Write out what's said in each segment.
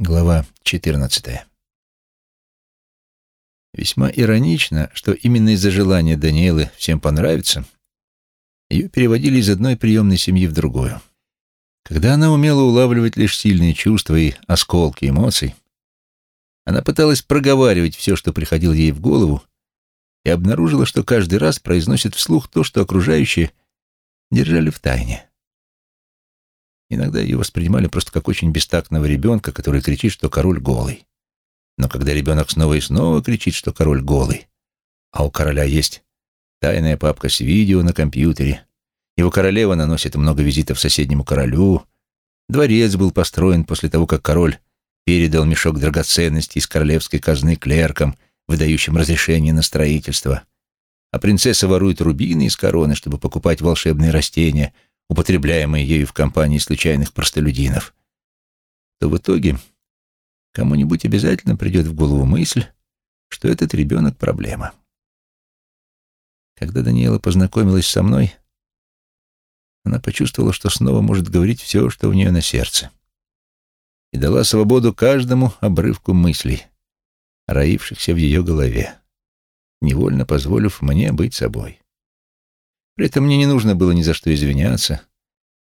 Глава 14. Весьма иронично, что именно из-за желания Даниэлы всем понравиться, ее переводили из одной приемной семьи в другую. Когда она умела улавливать лишь сильные чувства и осколки эмоций, она пыталась проговаривать все, что приходило ей в голову, и обнаружила, что каждый раз произносит вслух то, что окружающие держали в тайне. Иногда ее воспринимали просто как очень бестактного ребенка, который кричит, что король голый. Но когда ребенок снова и снова кричит, что король голый, а у короля есть тайная папка с видео на компьютере, его королева наносит много визитов соседнему королю, дворец был построен после того, как король передал мешок драгоценностей из королевской казны клеркам, выдающим разрешение на строительство, а принцесса ворует рубины из короны, чтобы покупать волшебные растения — употребляемые ею в компании случайных простолюдинов, то в итоге кому-нибудь обязательно придет в голову мысль, что этот ребенок — проблема. Когда Даниэла познакомилась со мной, она почувствовала, что снова может говорить все, что у нее на сердце, и дала свободу каждому обрывку мыслей, роившихся в ее голове, невольно позволив мне быть собой. При этом мне не нужно было ни за что извиняться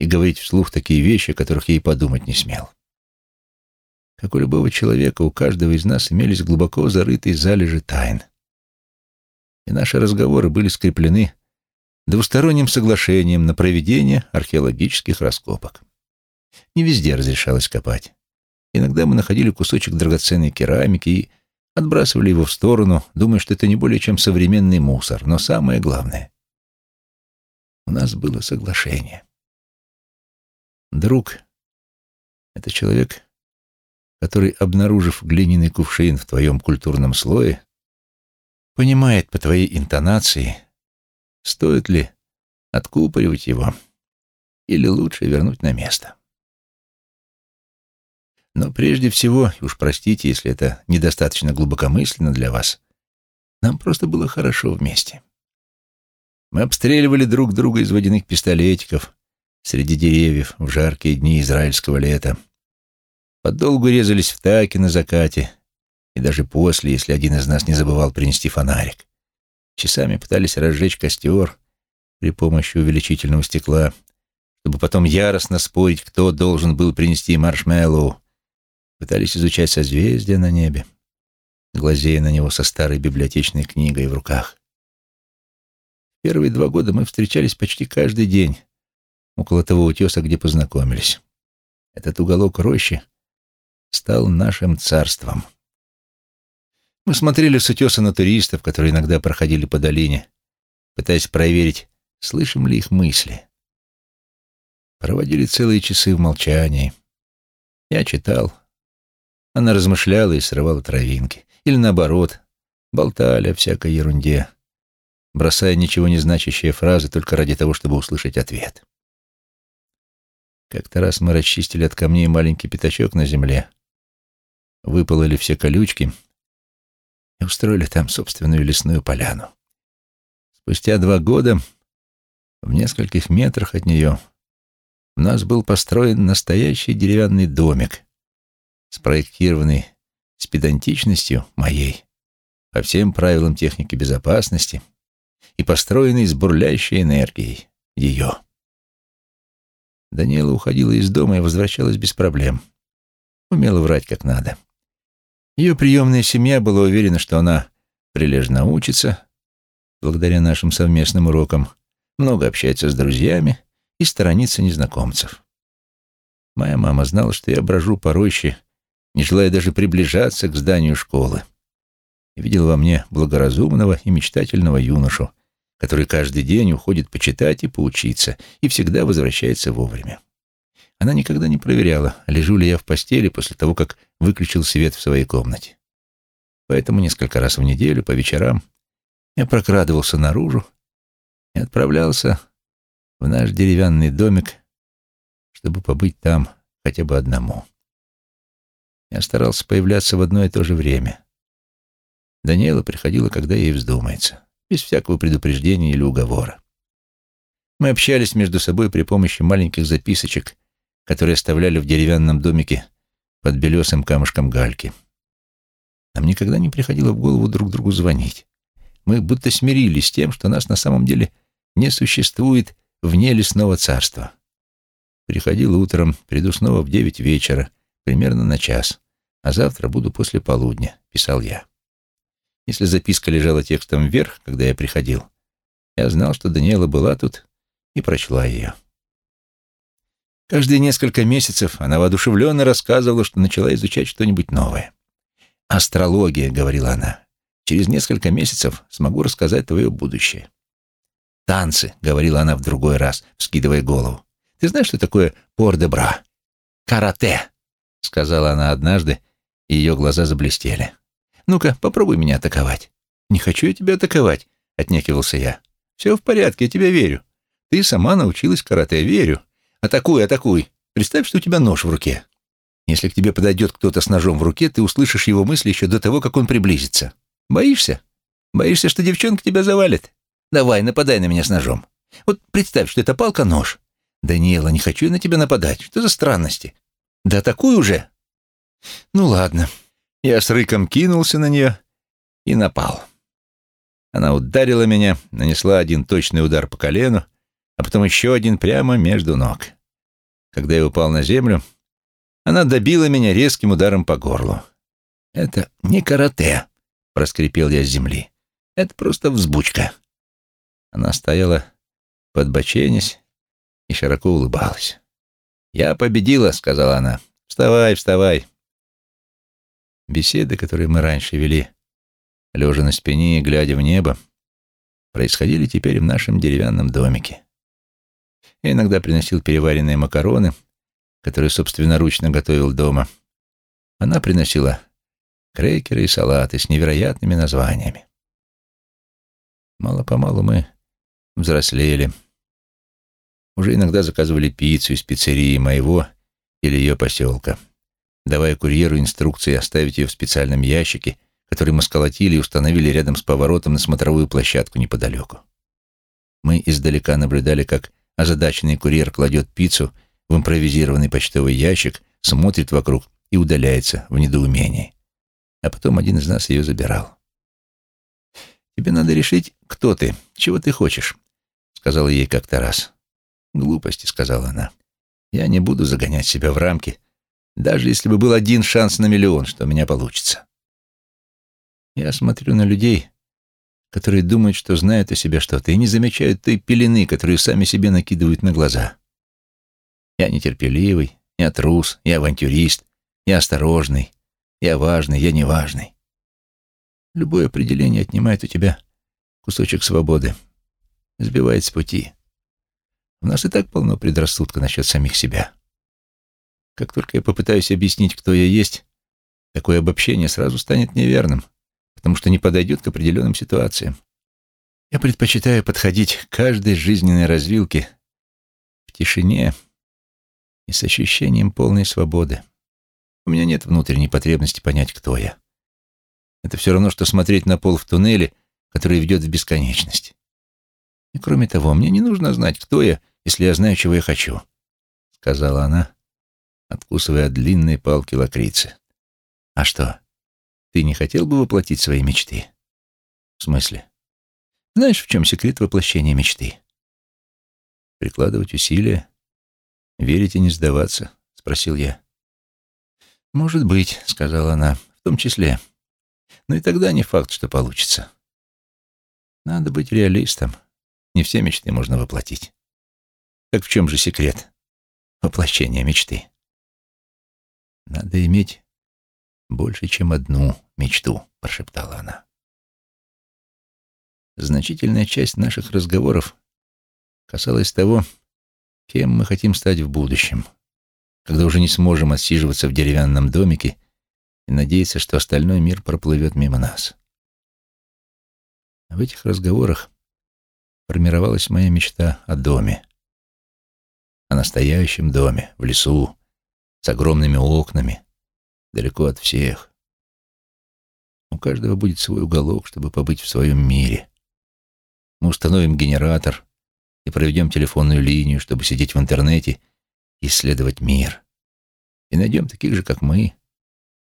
и говорить вслух такие вещи, о которых я и подумать не смел. Как у любого человека, у каждого из нас имелись глубоко зарытые залежи тайн. И наши разговоры были скреплены двусторонним соглашением на проведение археологических раскопок. Не везде разрешалось копать. Иногда мы находили кусочек драгоценной керамики и отбрасывали его в сторону, думая, что это не более чем современный мусор. Но самое главное, у нас было соглашение. Друг — это человек, который, обнаружив глиняный кувшин в твоем культурном слое, понимает по твоей интонации, стоит ли откупоривать его или лучше вернуть на место. Но прежде всего, уж простите, если это недостаточно глубокомысленно для вас, нам просто было хорошо вместе. Мы обстреливали друг друга из водяных пистолетиков среди деревьев в жаркие дни израильского лета. Подолгу резались в таке на закате, и даже после, если один из нас не забывал принести фонарик. Часами пытались разжечь костер при помощи увеличительного стекла, чтобы потом яростно спорить, кто должен был принести маршмеллоу. Пытались изучать созвездия на небе, глазея на него со старой библиотечной книгой в руках. Первые два года мы встречались почти каждый день около того утеса, где познакомились. Этот уголок рощи стал нашим царством. Мы смотрели с утеса на туристов, которые иногда проходили по долине, пытаясь проверить, слышим ли их мысли. Проводили целые часы в молчании. Я читал. Она размышляла и срывала травинки. Или наоборот, болтали о всякой ерунде бросая ничего не значащие фразы только ради того, чтобы услышать ответ. Как-то раз мы расчистили от камней маленький пятачок на земле, выпололи все колючки и устроили там собственную лесную поляну. Спустя два года, в нескольких метрах от нее, у нас был построен настоящий деревянный домик, спроектированный с педантичностью моей, по всем правилам техники безопасности — и построенный с бурлящей энергией ее. Даниэла уходила из дома и возвращалась без проблем. Умела врать как надо. Ее приемная семья была уверена, что она прилежно учится, благодаря нашим совместным урокам, много общается с друзьями и сторонится незнакомцев. Моя мама знала, что я брожу по роще, не желая даже приближаться к зданию школы. Видела во мне благоразумного и мечтательного юношу, который каждый день уходит почитать и поучиться, и всегда возвращается вовремя. Она никогда не проверяла, лежу ли я в постели после того, как выключил свет в своей комнате. Поэтому несколько раз в неделю, по вечерам, я прокрадывался наружу и отправлялся в наш деревянный домик, чтобы побыть там хотя бы одному. Я старался появляться в одно и то же время. Даниэла приходила, когда ей вздумается без всякого предупреждения или уговора. Мы общались между собой при помощи маленьких записочек, которые оставляли в деревянном домике под белесым камушком гальки. Нам никогда не приходило в голову друг другу звонить. Мы будто смирились с тем, что нас на самом деле не существует вне лесного царства. Приходил утром, приду снова в девять вечера, примерно на час, а завтра буду после полудня, писал я. Если записка лежала текстом вверх, когда я приходил, я знал, что Даниэла была тут и прочла ее. Каждые несколько месяцев она воодушевленно рассказывала, что начала изучать что-нибудь новое. «Астрология», — говорила она, — «через несколько месяцев смогу рассказать твое будущее». «Танцы», — говорила она в другой раз, вскидывая голову. «Ты знаешь, что такое пор-де-бра?» «Карате», — сказала она однажды, и ее глаза заблестели. «Ну-ка, попробуй меня атаковать». «Не хочу я тебя атаковать», — отнекивался я. «Все в порядке, я тебе верю. Ты сама научилась карате, верю. Атакуй, атакуй. Представь, что у тебя нож в руке. Если к тебе подойдет кто-то с ножом в руке, ты услышишь его мысли еще до того, как он приблизится. Боишься? Боишься, что девчонка тебя завалит? Давай, нападай на меня с ножом. Вот представь, что это палка-нож. Даниэла, не хочу я на тебя нападать. Что за странности? Да атакуй уже. Ну ладно. Я с рыком кинулся на нее и напал. Она ударила меня, нанесла один точный удар по колену, а потом еще один прямо между ног. Когда я упал на землю, она добила меня резким ударом по горлу. «Это не карате», — проскрипел я с земли. «Это просто взбучка». Она стояла, подбоченясь, и широко улыбалась. «Я победила», — сказала она. «Вставай, вставай. Беседы, которые мы раньше вели, лежа на спине и глядя в небо, происходили теперь в нашем деревянном домике. Я иногда приносил переваренные макароны, которые собственноручно готовил дома. Она приносила крекеры и салаты с невероятными названиями. Мало-помалу мы взрослели. Уже иногда заказывали пиццу из пиццерии моего или ее поселка давая курьеру инструкции оставить ее в специальном ящике, который мы сколотили и установили рядом с поворотом на смотровую площадку неподалеку. Мы издалека наблюдали, как озадаченный курьер кладет пиццу в импровизированный почтовый ящик, смотрит вокруг и удаляется в недоумении. А потом один из нас ее забирал. «Тебе надо решить, кто ты, чего ты хочешь», — сказала ей как-то раз. «Глупости», — сказала она. «Я не буду загонять себя в рамки, даже если бы был один шанс на миллион, что у меня получится. Я смотрю на людей, которые думают, что знают о себе что-то, и не замечают той пелены, которую сами себе накидывают на глаза. Я нетерпеливый, я трус, я авантюрист, я осторожный, я важный, я неважный. Любое определение отнимает у тебя кусочек свободы, сбивает с пути. У нас и так полно предрассудка насчет самих себя. Как только я попытаюсь объяснить, кто я есть, такое обобщение сразу станет неверным, потому что не подойдет к определенным ситуациям. Я предпочитаю подходить к каждой жизненной развилке в тишине и с ощущением полной свободы. У меня нет внутренней потребности понять, кто я. Это все равно, что смотреть на пол в туннеле, который ведет в бесконечность. И кроме того, мне не нужно знать, кто я, если я знаю, чего я хочу, — сказала она, откусывая от длинной палки лакрицы. «А что, ты не хотел бы воплотить свои мечты?» «В смысле? Знаешь, в чем секрет воплощения мечты?» «Прикладывать усилия, верить и не сдаваться», — спросил я. «Может быть», — сказала она, — «в том числе. Но и тогда не факт, что получится. Надо быть реалистом. Не все мечты можно воплотить. Так в чем же секрет воплощения мечты?» «Надо иметь больше, чем одну мечту», — прошептала она. Значительная часть наших разговоров касалась того, кем мы хотим стать в будущем, когда уже не сможем отсиживаться в деревянном домике и надеяться, что остальной мир проплывет мимо нас. В этих разговорах формировалась моя мечта о доме, о настоящем доме, в лесу, с огромными окнами, далеко от всех. У каждого будет свой уголок, чтобы побыть в своем мире. Мы установим генератор и проведем телефонную линию, чтобы сидеть в интернете и исследовать мир. и найдем таких же, как мы,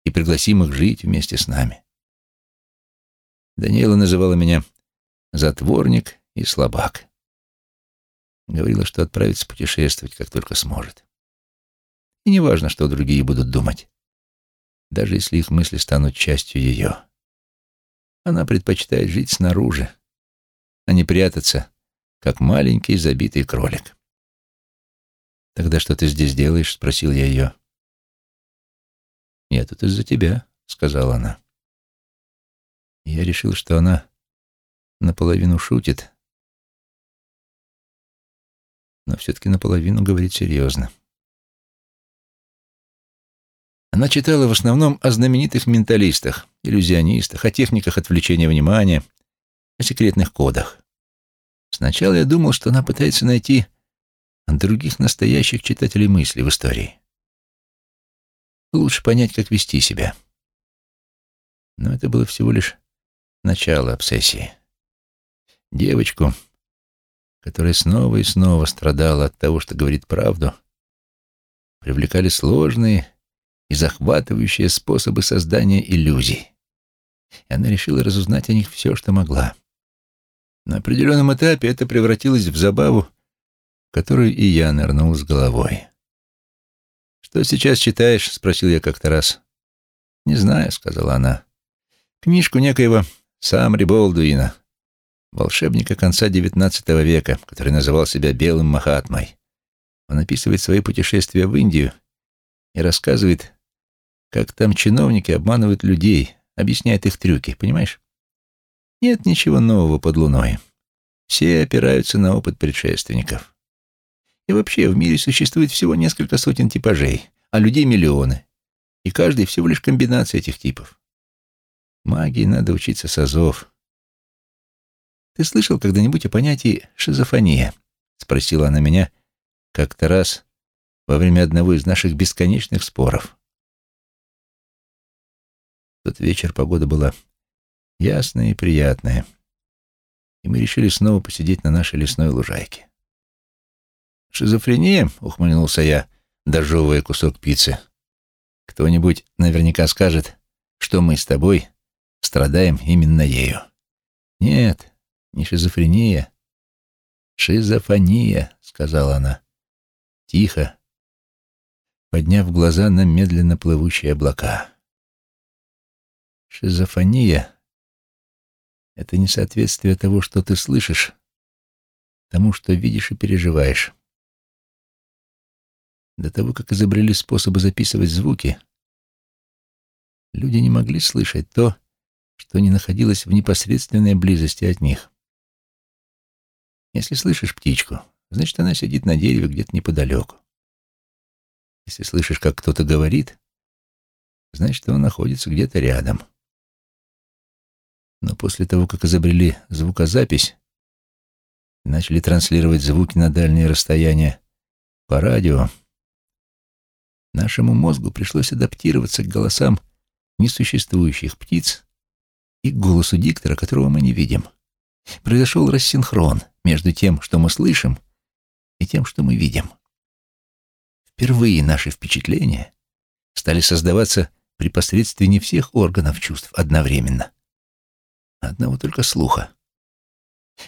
и пригласим их жить вместе с нами. Даниэла называла меня затворник и слабак. Говорила, что отправится путешествовать, как только сможет. И неважно, что другие будут думать, даже если их мысли станут частью ее. Она предпочитает жить снаружи, а не прятаться, как маленький забитый кролик. «Тогда что ты здесь делаешь?» — спросил я ее. «Я тут из-за тебя», — сказала она. Я решил, что она наполовину шутит, но все-таки наполовину говорит серьезно. Она читала в основном о знаменитых менталистах, иллюзионистах, о техниках отвлечения внимания, о секретных кодах. Сначала я думал, что она пытается найти других настоящих читателей мысли в истории. Лучше понять, как вести себя. Но это было всего лишь начало обсессии. Девочку, которая снова и снова страдала от того, что говорит правду, привлекали сложные и захватывающие способы создания иллюзий. И она решила разузнать о них все, что могла. На определенном этапе это превратилось в забаву, в которую и я нырнул с головой. «Что сейчас читаешь?» — спросил я как-то раз. «Не знаю», — сказала она. «Книжку некоего Самри Болдуина, волшебника конца XIX века, который называл себя Белым Махатмой. Он описывает свои путешествия в Индию и рассказывает, как там чиновники обманывают людей, объясняет их трюки, понимаешь? Нет ничего нового под луной. Все опираются на опыт предшественников. И вообще в мире существует всего несколько сотен типажей, а людей миллионы. И каждый всего лишь комбинация этих типов. Магии надо учиться с азов. «Ты слышал когда-нибудь о понятии шизофония?» — спросила она меня как-то раз во время одного из наших бесконечных споров. Тот вечер погода была ясная и приятная, и мы решили снова посидеть на нашей лесной лужайке. «Шизофрения?» — ухмыльнулся я, дожевывая кусок пиццы. «Кто-нибудь наверняка скажет, что мы с тобой страдаем именно ею. Нет, не шизофрения. Шизофония, сказала она. Тихо, подняв глаза на медленно плывущие облака. Шизофония — это несоответствие того, что ты слышишь, тому, что видишь и переживаешь. До того, как изобрели способы записывать звуки, люди не могли слышать то, что не находилось в непосредственной близости от них. Если слышишь птичку, значит, она сидит на дереве где-то неподалеку. Если слышишь, как кто-то говорит, значит, он находится где-то рядом. Но после того, как изобрели звукозапись, начали транслировать звуки на дальние расстояния по радио, нашему мозгу пришлось адаптироваться к голосам несуществующих птиц и к голосу диктора, которого мы не видим. Произошел рассинхрон между тем, что мы слышим, и тем, что мы видим. Впервые наши впечатления стали создаваться при посредстве не всех органов чувств одновременно, одного только слуха.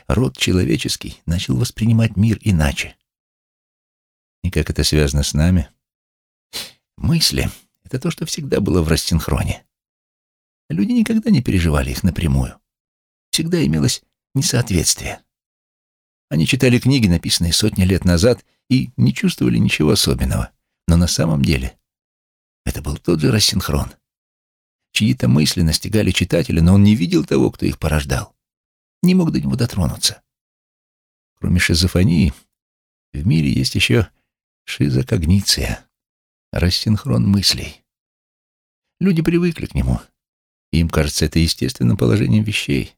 Род человеческий начал воспринимать мир иначе. И как это связано с нами? Мысли — это то, что всегда было в рассинхроне. Люди никогда не переживали их напрямую. Всегда имелось несоответствие. Они читали книги, написанные сотни лет назад, и не чувствовали ничего особенного. Но на самом деле это был тот же рассинхрон. Чьи-то мысли настигали читателя, но он не видел того, кто их порождал. Не мог до него дотронуться. Кроме шизофонии, в мире есть еще шизокогниция, рассинхрон мыслей. Люди привыкли к нему — им кажется это естественным положением вещей.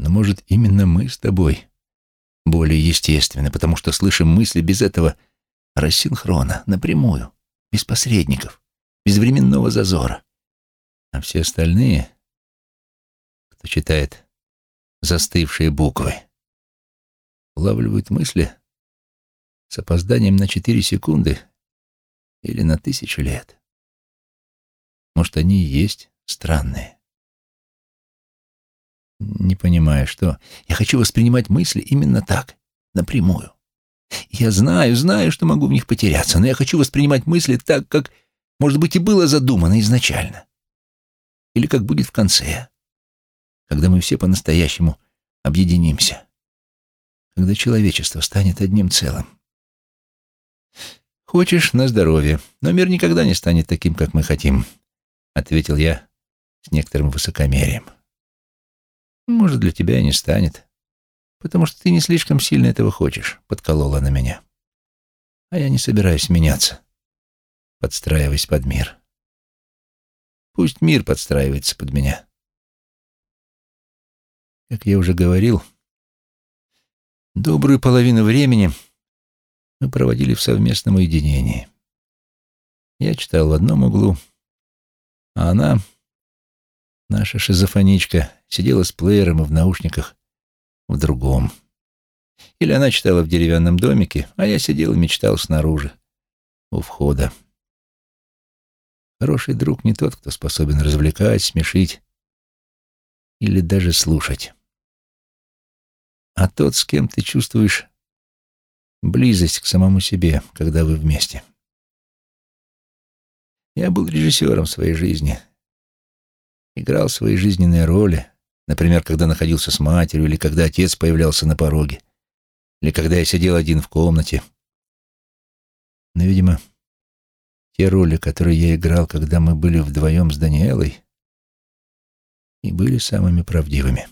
Но, может, именно мы с тобой более естественны, потому что слышим мысли без этого рассинхрона, напрямую, без посредников, без временного зазора. А все остальные, кто читает застывшие буквы, улавливают мысли с опозданием на четыре секунды Или на тысячу лет. Может, они и есть странные. Не понимаю, что... Я хочу воспринимать мысли именно так, напрямую. Я знаю, знаю, что могу в них потеряться, но я хочу воспринимать мысли так, как, может быть, и было задумано изначально. Или как будет в конце, когда мы все по-настоящему объединимся, когда человечество станет одним целым. «Хочешь на здоровье, но мир никогда не станет таким, как мы хотим», — ответил я с некоторым высокомерием. «Может, для тебя и не станет, потому что ты не слишком сильно этого хочешь», — подколола на меня. «А я не собираюсь меняться, подстраиваясь под мир. Пусть мир подстраивается под меня». Как я уже говорил, добрую половину времени мы проводили в совместном уединении. Я читал в одном углу, а она, наша шизофоничка, сидела с плеером и в наушниках в другом. Или она читала в деревянном домике, а я сидел и мечтал снаружи, у входа. Хороший друг не тот, кто способен развлекать, смешить или даже слушать а тот, с кем ты чувствуешь близость к самому себе, когда вы вместе. Я был режиссером своей жизни, играл свои жизненные роли, например, когда находился с матерью, или когда отец появлялся на пороге, или когда я сидел один в комнате. Но, видимо, те роли, которые я играл, когда мы были вдвоем с Даниэлой, и были самыми правдивыми.